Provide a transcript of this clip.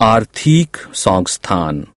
आर्थिक संस्थान।